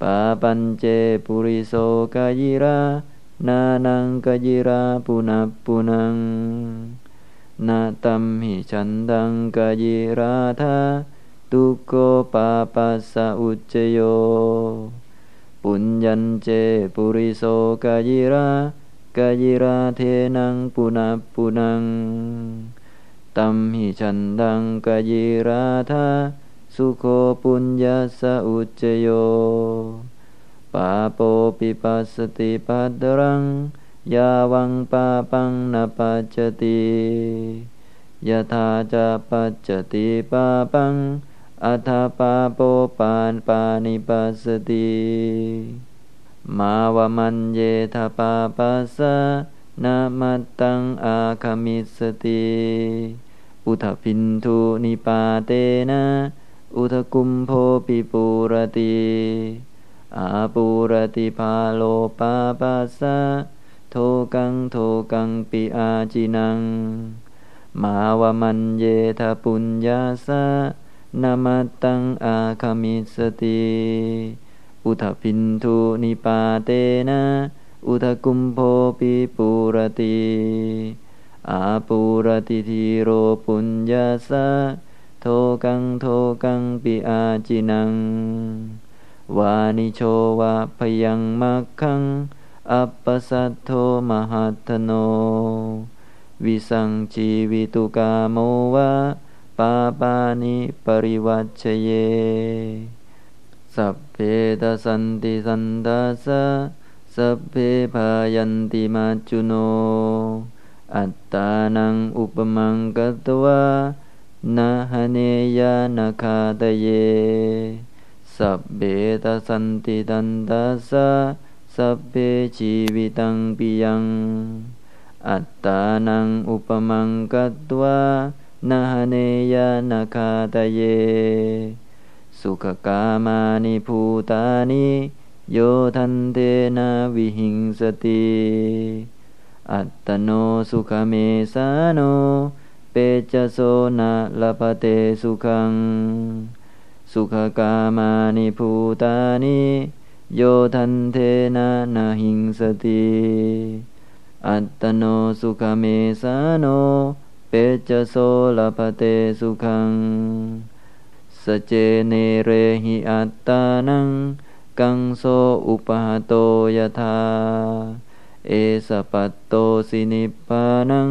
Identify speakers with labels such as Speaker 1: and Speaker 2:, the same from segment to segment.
Speaker 1: ปาปัญเจปุริโสกายิรานานังกยิราปุนับปุนังนาตัมหิฉันดังกยิราธาตุโกปาปัสสะอุจโย ปุญญัญเจปุริโสกายิรากายิราเทนังปุนับปุนังตัมหิฉันดังกยิราธา สุโคปุญญาสอุจโยปาโปปิปัสติปัตรังยาวังปาปังนปัจจติยถาจะปัจจติปาปังอัฏปาโปปานปานิปัสติมาวมันเยทปาปัสสะนามัตตังอาคามิสติ อุทพินทุนิปาเตนะ อุทกุมโพปิปูรติอาปูรติภาโลปาปัสสะโทกังโทกังปิอาจินัง มาวมันเยทปุญญาสะนามัตตังอาคามิสติอุทพินทุนิปาเตนะอุทกุมโพปิปูรติอาปูรติทีโรปุญญาสะ โทกังโทกังปิอาจินัง วานิโชวะพยังมักขัง อัปปสัตโทมหัตโน วิสังชีวิตุกาโมวะปาปานิปริวัชเย สัพเพตสันติสันตาสะสัพเพพายันติมาจุโน อัตตานังอุปมังกตวา นาหเนยานาคาตเย สัพเบตสันติตันตาสะสัพเพชีวิตังปิยัง อัตตานังอุปมังกัตวานาหเนยานาคาตเย สุขกามานิภูตานิโยทันเทนาวิหิงสติ อัตตโนสุขเมสาโน เปจโสนาลปเตสุขัง สุขกามานิภูตานิโยทันเทนานาหิงสติอัตตโนสุขเมสาโน เปจจะ โสละภะเตสุขัง สะเจเนเรสิอัตตานัง กังโส อุปะหะโตยะถาเอสะ ปัตโตสินิพพานัง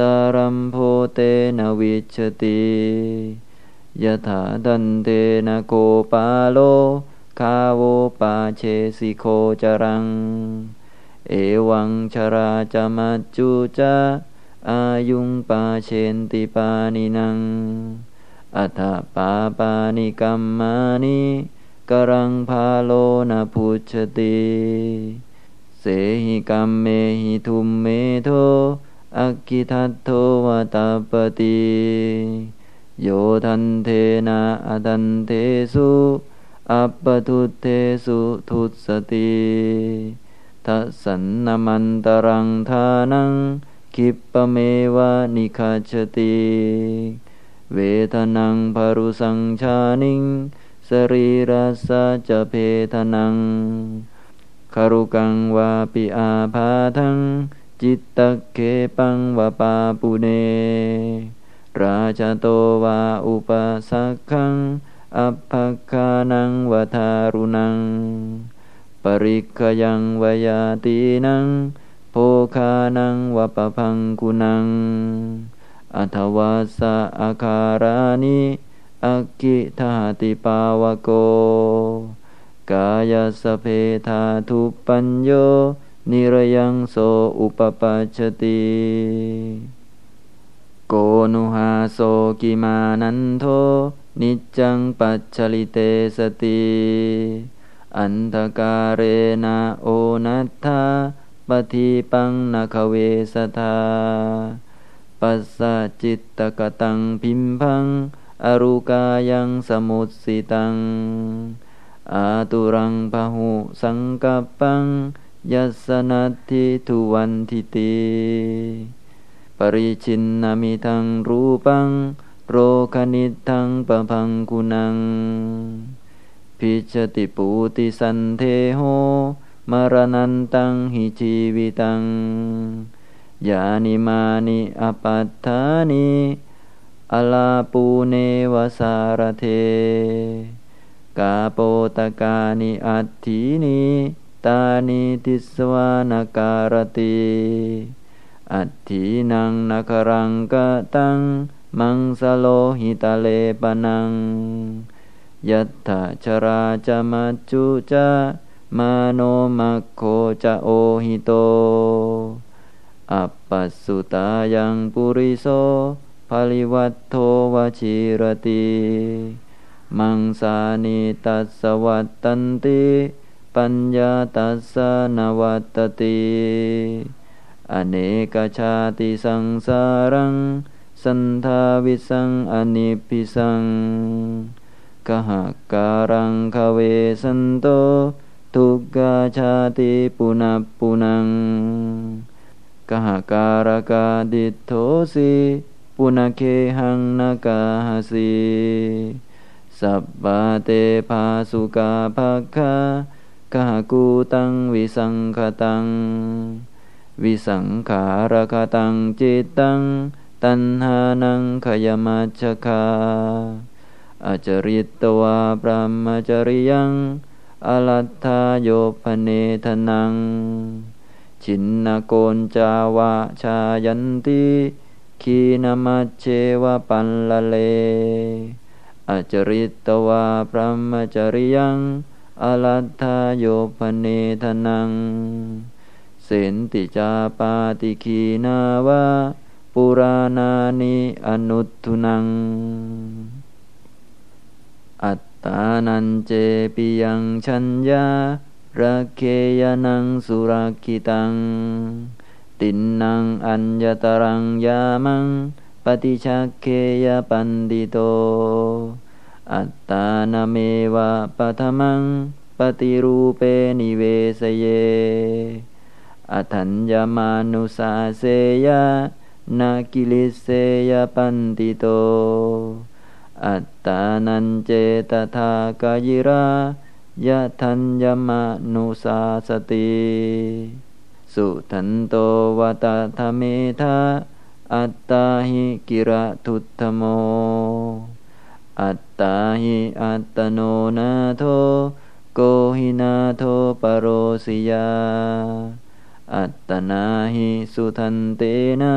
Speaker 1: สารัมโภ เตนะ วิชชะติ ยะถา ทัณเฑนะ โคปาโลคาโวปาเชสิโคจรัง เอวังชราจมัจจุจาอายุงปาเชนติปานินัง อัฏฐปาปานิกัมมานิกรังพาโลนะพุชติ เสหิกัมเมหิทุมเมโท อักขิทัตโทวตาปติโยทันเทนะอดันเทสุอัปปทุเทสุทุสติทัสันนมันตรังทานังคิปเมวะนิคาชติเวทนังภรุสังชานิงสรีรัสจะเพทนังคารุกังวาปิอาภาทัง จิตตะเคปังวปาปุเน ราชโตวาอุปสักขังอัปภคานังวทารุนัง ปริกยังวยาตีนัง โภคานังวปพังกุนัง อัทวาสะอาคารานิอักขิธาติปาวโก กายสเพธาทุปัญโย นิรยังโสอุปปัชติโกนุหาโสกิมานันโทนิจังปัจฉลิเตสติอันตการเรนะโอนัตถาปฏิปังนาคเวสทาปัสสะจิตตกตังพิมพัง อรุกายังสมุตสิตังอาตุรังพหุสังกัปปัง ยัสนัตถิทุวันทิติปริชินนามิทังรูปัง โรคณิทังปะพังกุนัง พิชติปูติสันเทโหมรณันตังหิชีวิตังยานิมานิอปัตถานิอลาปูเนวสารเท กาโปตกานิอัตถีนิ ตานิติสวานการติอัตถีนังนครังกตัง มังสโลหิตาเลปนัง ยัตถาชราจมัจจุจามาโนมัคโคจะโอหิโต อัปปัสสุตายังปุริโสภลิวัตโทวชิรติ มังสานิตัสวัตตันติ ปัญญาตัสสนวัตติอเนกชาติสังสารัง สันทาวิสังอนิพิสังกหาการังคเวสันโต ทุกกาชาติปุณปุนังกหาการกาดิโทสีปุณเคหังนากาหสีสับบาเตภาสุกาภาคา หากูตังวิสังขตัง วิสังขารคตังจิตตัง ตัณหานังขยมัจฉคาอจริตตวาปรามจริยังอลัตถาโยพเนทนัง ชินนโกนจาวาชายันติขีนามัจเจวปันละเลอจริตตวาพระมจริยัง อลัตถายพเนทนัง เสนติจาปาติขีนาวาปุรานานิอนุทุนัง อัตตานันเจปิยังชัญญาระเคยนังสุรกิตัง ตินนังอัญญตรังยามัง ปฏิชักเคยปันดิโต อัตตานาเมวะปัทมัง ปฏิรูปเปนิเวสเย อถัญญมานุสาเสยานากิลิเสยปันติโต อัตตานันเจตทากายิรายะทัญญมานุสาสติ สุทันโตวตาธเมธาอัตตาหิกิระทุตโม อัตตาหิอัตโนนาโทโกหินาโทปโรสิยา อัตตนาหิสุทันเตนะ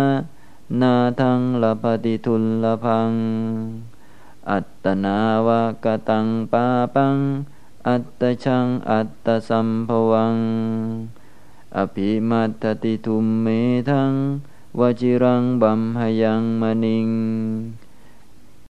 Speaker 1: นาทังลปฏิทุลลพัง อัตตนาวกตังปาปัง อัตตชังอัตตสัมภวัง อภิมัตติทุมเมทังวจิรังบัมหยังมณิง